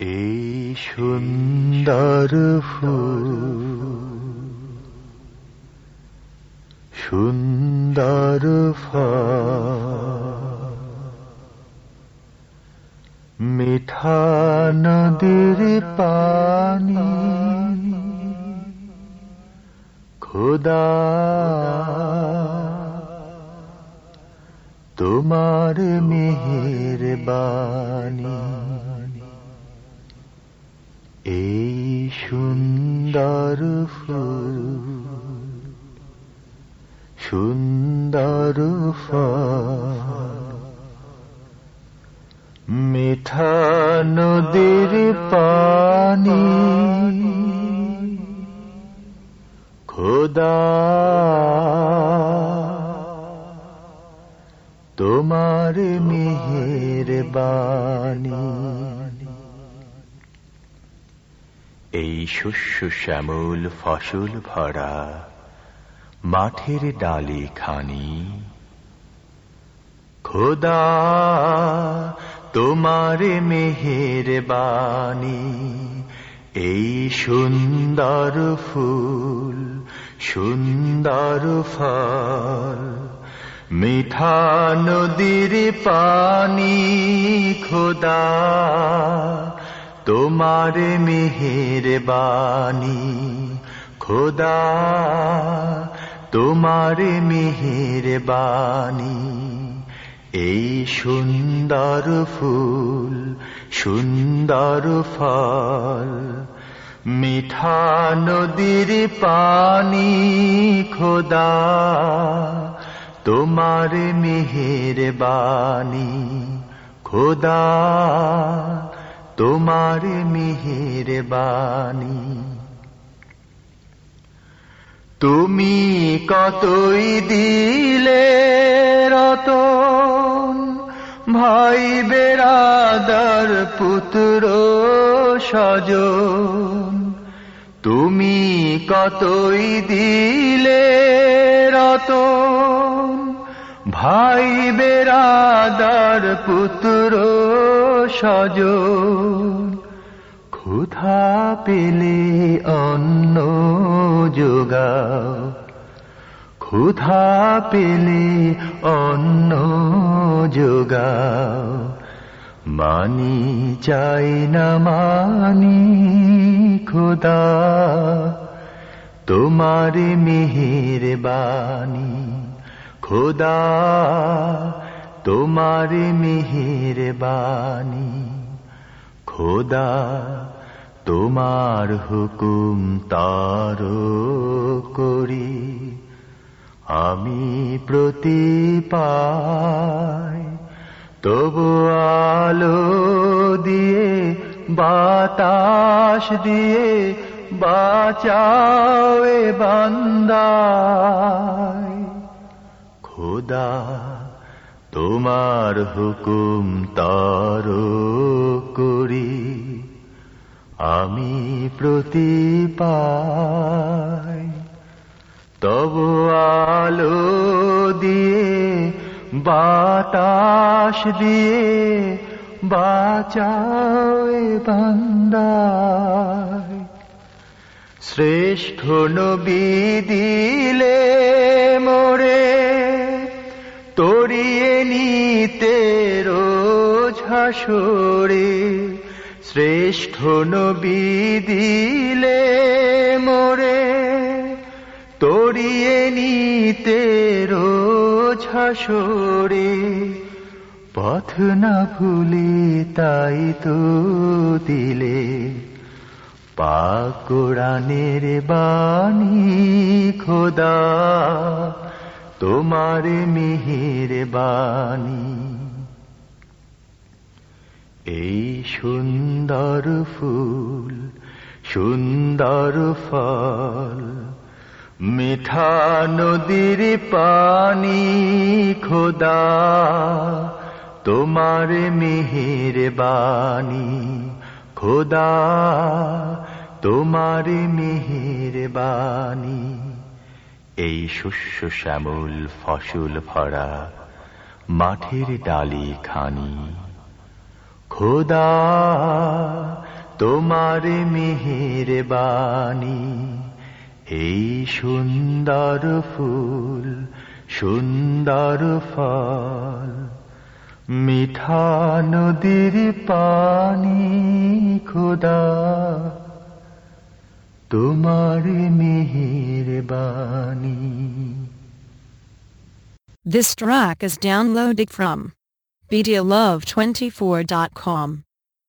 এই সুন্দর সুন্দর মিঠা নদীর পানি খোদা তোমার মেহের বাণী। এই সুন্দর ফুল সুন্দর মিঠা নদীর পানি খোদা তোমার মেহের বাণী। এই শস্য শ্যামল ফসল ভরা মাঠের ডালে খানি। খোদা, তোমার মেহের বাণী এই সুন্দর ফুল, সুন্দর ফল, মিঠা নদীর পানি খোদা। তোমার মেহের বাণী খোদা, তোমার মেহের বাণী এই সুন্দর ফুল, সুন্দর ফল, মিঠা নদীর পানি, খোদা, তোমার মেহের বাণী খোদা তোমার মেহের বাণী তুমি কতই দিলে রতন, ভাই বেড়াদার পুত্র সজন তুমি কতই দিলে রতন, ভাই বেড়াদার পুত্র সজন ক্ষুধা পেলে অন্ন যোগাও। ক্ষুধা পেলে অন্ন যোগাও। মানি চাই না মানি খোদা তোমার মেহের বাণী খোদা তোমার মেহের বাণী খোদা তোমার হুকুম তার করি। আমি প্রতি পাই তবু আলো দিয়ে, বাতাস দিয়ে বাঁচাও এ বান্দায়। খোদা তোমার হুকুম তার করি। আমি প্রতি তব আলো দিয়ে, বাতাস দিয়ে বাঁচাও বান্দায়। শ্রেষ্ঠ নবী দিলে মোরে নিতে রোজ হাসরে শ্রেষ্ঠ নবী দিলে মোরে, তরিয়ে নিতে রোজ হাসরে। পথ না ভুলে তাই তো দিলে। পাকুরানের বাণী খোদা তোমার মিহির বাণী এই সুন্দর ফুল, সুন্দর ফল, মিঠা নদীর পানি খোদা, তোমার মিহির বাণী খোদা, তোমার মিহির বাণী এই শস্য শ্যামল ফসল ভরা মাঠের ডালি খানি। খোদা, তোমার মিহির বাণী এই সুন্দর ফুল, সুন্দর ফল, মিঠা নদীর পানি খোদা। তোমার মিহির বাণী This track is downloaded from BeautyLove24.com.